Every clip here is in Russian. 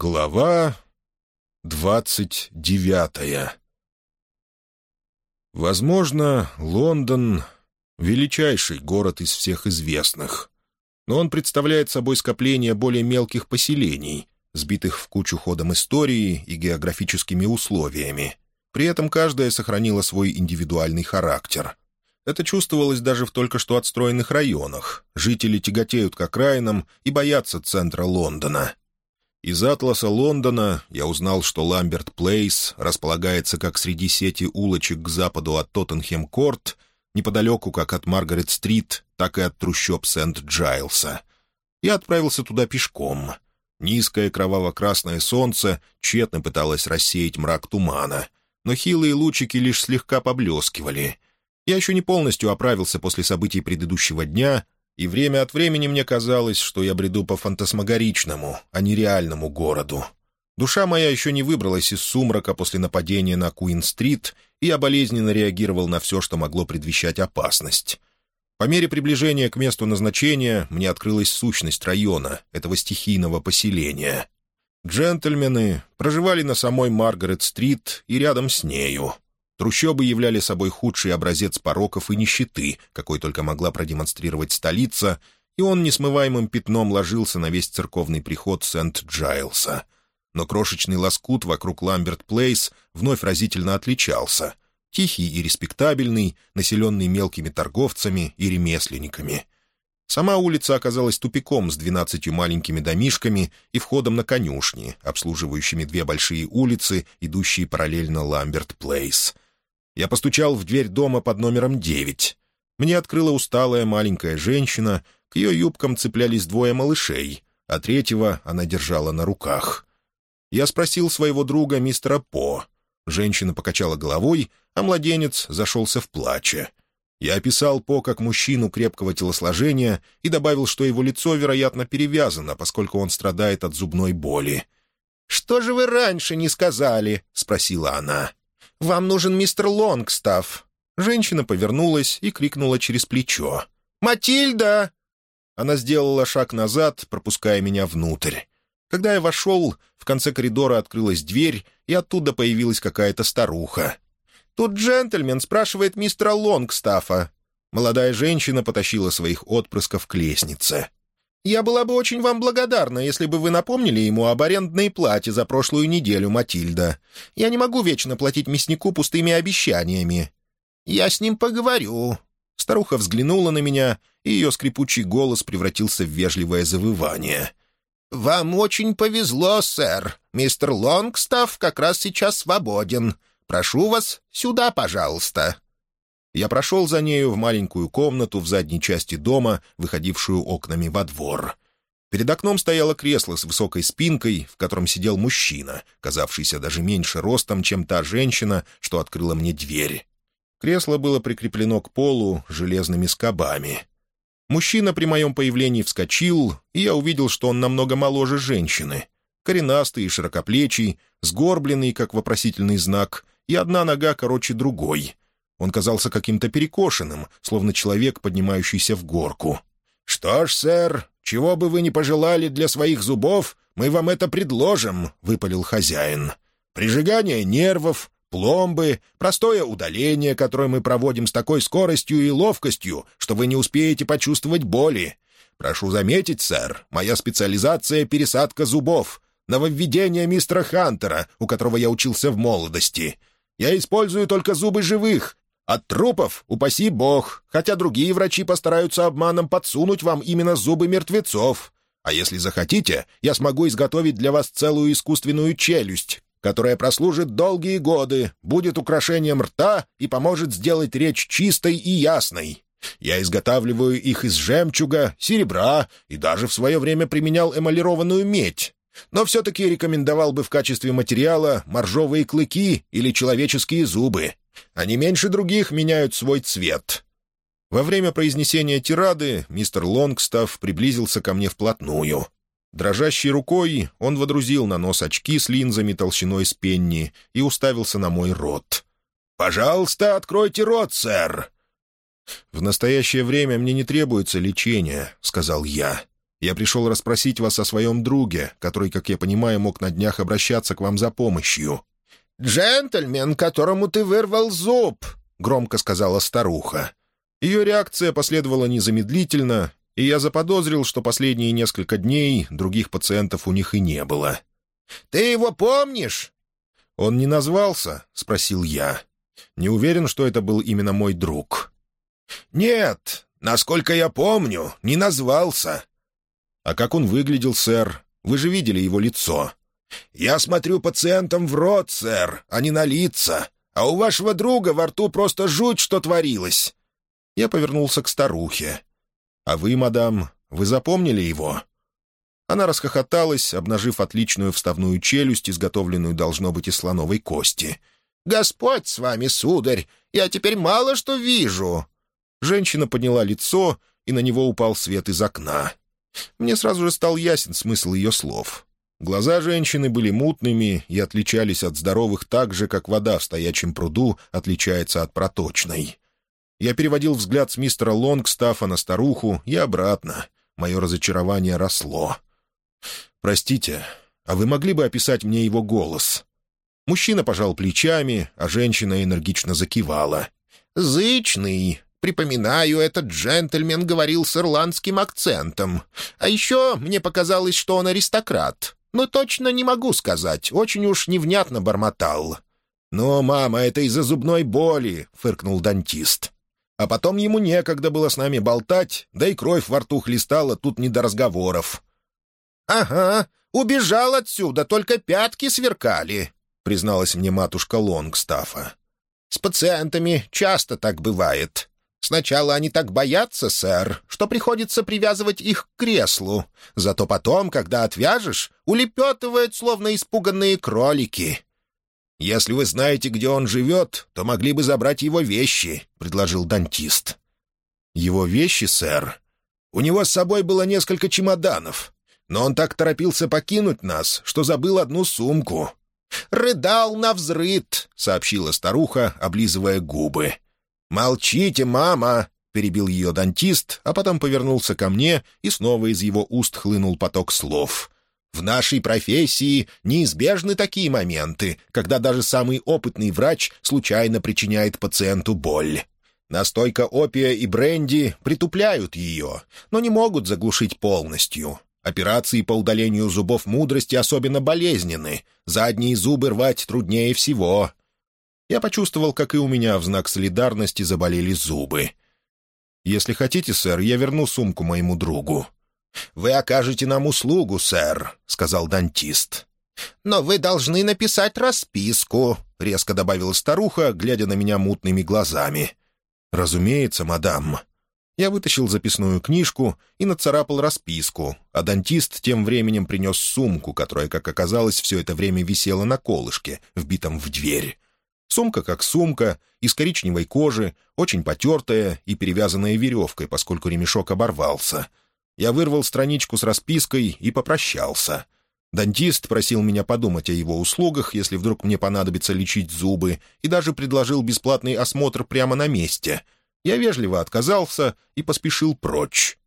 Глава двадцать девятая Возможно, Лондон — величайший город из всех известных, но он представляет собой скопление более мелких поселений, сбитых в кучу ходом истории и географическими условиями. При этом каждая сохранила свой индивидуальный характер. Это чувствовалось даже в только что отстроенных районах. Жители тяготеют к окраинам и боятся центра Лондона — из атласа Лондона я узнал, что Ламберт Плейс располагается как среди сети улочек к западу от Тоттенхем-Корт, неподалеку как от Маргарет-Стрит, так и от трущоб Сент-Джайлса. Я отправился туда пешком. Низкое кроваво-красное солнце тщетно пыталось рассеять мрак тумана, но хилые лучики лишь слегка поблескивали. Я еще не полностью оправился после событий предыдущего дня, и время от времени мне казалось, что я бреду по фантасмагоричному, а не реальному городу. Душа моя еще не выбралась из сумрака после нападения на Куин-стрит, и я болезненно реагировал на все, что могло предвещать опасность. По мере приближения к месту назначения мне открылась сущность района, этого стихийного поселения. Джентльмены проживали на самой Маргарет-стрит и рядом с нею — Трущобы являли собой худший образец пороков и нищеты, какой только могла продемонстрировать столица, и он несмываемым пятном ложился на весь церковный приход Сент-Джайлса. Но крошечный лоскут вокруг Ламберт-Плейс вновь разительно отличался. Тихий и респектабельный, населенный мелкими торговцами и ремесленниками. Сама улица оказалась тупиком с двенадцатью маленькими домишками и входом на конюшни, обслуживающими две большие улицы, идущие параллельно Ламберт-Плейс — я постучал в дверь дома под номером девять. Мне открыла усталая маленькая женщина, к ее юбкам цеплялись двое малышей, а третьего она держала на руках. Я спросил своего друга мистера По. Женщина покачала головой, а младенец зашелся в плаче. Я описал По как мужчину крепкого телосложения и добавил, что его лицо, вероятно, перевязано, поскольку он страдает от зубной боли. «Что же вы раньше не сказали?» — спросила она. «Вам нужен мистер Лонгстафф». Женщина повернулась и крикнула через плечо. «Матильда!» Она сделала шаг назад, пропуская меня внутрь. Когда я вошел, в конце коридора открылась дверь, и оттуда появилась какая-то старуха. «Тут джентльмен спрашивает мистера Лонгстаффа». Молодая женщина потащила своих отпрысков к лестнице. «Я была бы очень вам благодарна, если бы вы напомнили ему об арендной плате за прошлую неделю, Матильда. Я не могу вечно платить мяснику пустыми обещаниями». «Я с ним поговорю». Старуха взглянула на меня, и ее скрипучий голос превратился в вежливое завывание. «Вам очень повезло, сэр. Мистер Лонгстафф как раз сейчас свободен. Прошу вас сюда, пожалуйста». Я прошел за нею в маленькую комнату в задней части дома, выходившую окнами во двор. Перед окном стояло кресло с высокой спинкой, в котором сидел мужчина, казавшийся даже меньше ростом, чем та женщина, что открыла мне дверь. Кресло было прикреплено к полу железными скобами. Мужчина при моем появлении вскочил, и я увидел, что он намного моложе женщины. Коренастый и широкоплечий, сгорбленный, как вопросительный знак, и одна нога короче другой — он казался каким-то перекошенным, словно человек, поднимающийся в горку. «Что ж, сэр, чего бы вы ни пожелали для своих зубов, мы вам это предложим», — выпалил хозяин. «Прижигание нервов, пломбы, простое удаление, которое мы проводим с такой скоростью и ловкостью, что вы не успеете почувствовать боли. Прошу заметить, сэр, моя специализация — пересадка зубов, нововведение мистера Хантера, у которого я учился в молодости. Я использую только зубы живых, от трупов, упаси бог, хотя другие врачи постараются обманом подсунуть вам именно зубы мертвецов. А если захотите, я смогу изготовить для вас целую искусственную челюсть, которая прослужит долгие годы, будет украшением рта и поможет сделать речь чистой и ясной. Я изготавливаю их из жемчуга, серебра и даже в свое время применял эмалированную медь. Но все-таки рекомендовал бы в качестве материала моржовые клыки или человеческие зубы. Они меньше других меняют свой цвет». Во время произнесения тирады мистер Лонгстафф приблизился ко мне вплотную. Дрожащей рукой он водрузил на нос очки с линзами толщиной с пенни и уставился на мой рот. «Пожалуйста, откройте рот, сэр!» «В настоящее время мне не требуется лечение», — сказал я. Я пришел расспросить вас о своем друге, который, как я понимаю, мог на днях обращаться к вам за помощью». «Джентльмен, которому ты вырвал зуб», — громко сказала старуха. Ее реакция последовала незамедлительно, и я заподозрил, что последние несколько дней других пациентов у них и не было. «Ты его помнишь?» «Он не назвался?» — спросил я. Не уверен, что это был именно мой друг. «Нет, насколько я помню, не назвался». «А как он выглядел, сэр? Вы же видели его лицо». «Я смотрю пациентам в рот, сэр, а не на лица. А у вашего друга во рту просто жуть, что творилось». Я повернулся к старухе. «А вы, мадам, вы запомнили его?» Она расхохоталась, обнажив отличную вставную челюсть, изготовленную, должно быть, из слоновой кости. «Господь с вами, сударь! Я теперь мало что вижу!» Женщина подняла лицо, и на него упал свет из окна. Мне сразу же стал ясен смысл ее слов. Глаза женщины были мутными и отличались от здоровых так же, как вода в стоячем пруду отличается от проточной. Я переводил взгляд с мистера Лонгстафа на старуху и обратно. Мое разочарование росло. «Простите, а вы могли бы описать мне его голос?» Мужчина пожал плечами, а женщина энергично закивала. «Зычный. Припоминаю, этот джентльмен говорил с ирландским акцентом. А еще мне показалось, что он аристократ. Но точно не могу сказать, очень уж невнятно бормотал». «Но, мама, это из-за зубной боли», — фыркнул дантист. А потом ему некогда было с нами болтать, да и кровь во рту хлестала, тут не до разговоров». «Ага, убежал отсюда, только пятки сверкали», — призналась мне матушка Лонгстафа. «С пациентами часто так бывает. Сначала они так боятся, сэр, что приходится привязывать их к креслу. Зато потом, когда отвяжешь, улепетывают, словно испуганные кролики. «Если вы знаете, где он живет, то могли бы забрать его вещи», — предложил дантист. «Его вещи, сэр? У него с собой было несколько чемоданов, но он так торопился покинуть нас, что забыл одну сумку». «Рыдал на взрыд», — сообщила старуха, облизывая губы. «Молчите, мама!» — перебил ее дантист, а потом повернулся ко мне, и снова из его уст хлынул поток слов. В нашей профессии неизбежны такие моменты, когда даже самый опытный врач случайно причиняет пациенту боль. Настойка опия и бренди притупляют ее, но не могут заглушить полностью. Операции по удалению зубов мудрости особенно болезненны. Задние зубы рвать труднее всего. Я почувствовал, как и у меня в знак солидарности заболели зубы. «Если хотите, сэр, я верну сумку моему другу». «Вы окажете нам услугу, сэр», — сказал дантист. «Но вы должны написать расписку», — резко добавила старуха, глядя на меня мутными глазами. «Разумеется, мадам». Я вытащил записную книжку и нацарапал расписку, а дантист тем временем принес сумку, которая, как оказалось, все это время висела на колышке, вбитом в дверь. Сумка как сумка, из коричневой кожи, очень потертая и перевязанная веревкой, поскольку ремешок оборвался — я вырвал страничку с распиской и попрощался. Дантист просил меня подумать о его услугах, если вдруг мне понадобится лечить зубы, и даже предложил бесплатный осмотр прямо на месте. Я вежливо отказался и поспешил прочь.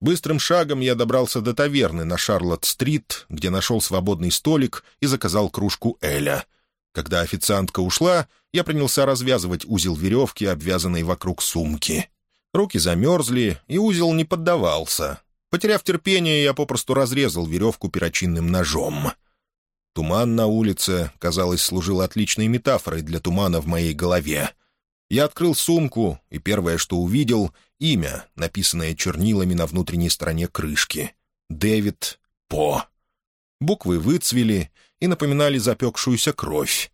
Быстрым шагом я добрался до таверны на Шарлотт-стрит, где нашел свободный столик и заказал кружку Эля. Когда официантка ушла, я принялся развязывать узел веревки, обвязанной вокруг сумки. Руки замерзли, и узел не поддавался. Потеряв терпение, я попросту разрезал веревку перочинным ножом. Туман на улице, казалось, служил отличной метафорой для тумана в моей голове. Я открыл сумку, и первое, что увидел — имя, написанное чернилами на внутренней стороне крышки. «Дэвид По». Буквы выцвели и напоминали запекшуюся кровь.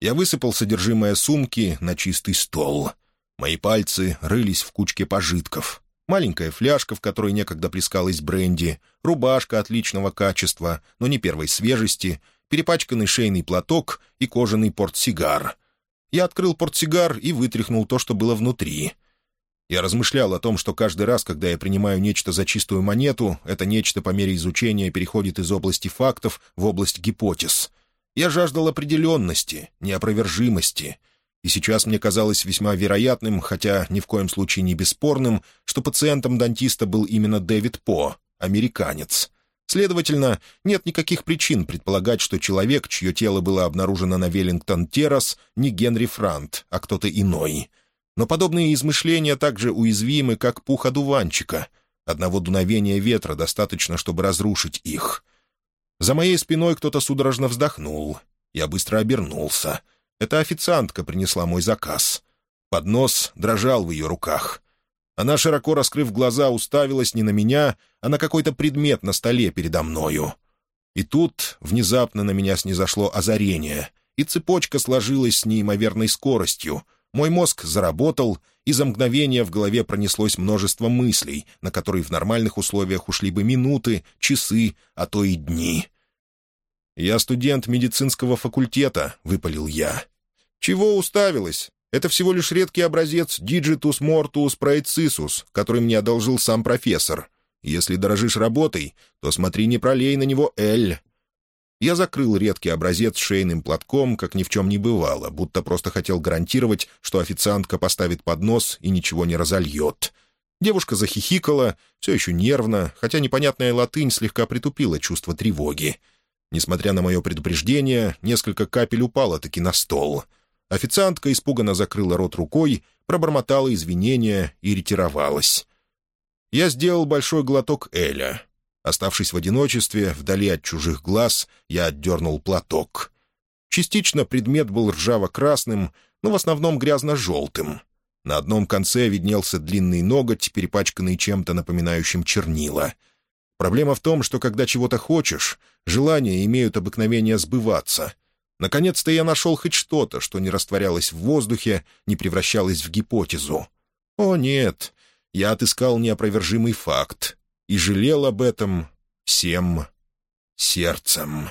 Я высыпал содержимое сумки на чистый стол. Мои пальцы рылись в кучке пожитков маленькая фляжка, в которой некогда плескалась бренди, рубашка отличного качества, но не первой свежести, перепачканный шейный платок и кожаный портсигар. Я открыл портсигар и вытряхнул то, что было внутри. Я размышлял о том, что каждый раз, когда я принимаю нечто за чистую монету, это нечто по мере изучения переходит из области фактов в область гипотез. Я жаждал определенности, неопровержимости — и сейчас мне казалось весьма вероятным, хотя ни в коем случае не бесспорным, что пациентом дантиста был именно Дэвид По, американец. Следовательно, нет никаких причин предполагать, что человек, чье тело было обнаружено на Веллингтон-Террас, не Генри Франт, а кто-то иной. Но подобные измышления также уязвимы, как пух одуванчика. Одного дуновения ветра достаточно, чтобы разрушить их. За моей спиной кто-то судорожно вздохнул. Я быстро обернулся. Эта официантка принесла мой заказ. Поднос дрожал в ее руках. Она, широко раскрыв глаза, уставилась не на меня, а на какой-то предмет на столе передо мною. И тут внезапно на меня снизошло озарение, и цепочка сложилась с неимоверной скоростью. Мой мозг заработал, и за мгновение в голове пронеслось множество мыслей, на которые в нормальных условиях ушли бы минуты, часы, а то и дни. «Я студент медицинского факультета», — выпалил я. «Чего уставилась? Это всего лишь редкий образец Digitus Mortuus Praecissus, который мне одолжил сам профессор. Если дорожишь работой, то смотри, не пролей на него «Эль». Я закрыл редкий образец шейным платком, как ни в чем не бывало, будто просто хотел гарантировать, что официантка поставит поднос и ничего не разольет. Девушка захихикала, все еще нервно, хотя непонятная латынь слегка притупила чувство тревоги. Несмотря на мое предупреждение, несколько капель упало таки на стол — Официантка испуганно закрыла рот рукой, пробормотала извинения и ретировалась. Я сделал большой глоток Эля. Оставшись в одиночестве, вдали от чужих глаз, я отдернул платок. Частично предмет был ржаво-красным, но в основном грязно-желтым. На одном конце виднелся длинный ноготь, перепачканный чем-то напоминающим чернила. Проблема в том, что когда чего-то хочешь, желания имеют обыкновение сбываться — Наконец-то я нашел хоть что-то, что не растворялось в воздухе, не превращалось в гипотезу. О, нет, я отыскал неопровержимый факт и жалел об этом всем сердцем.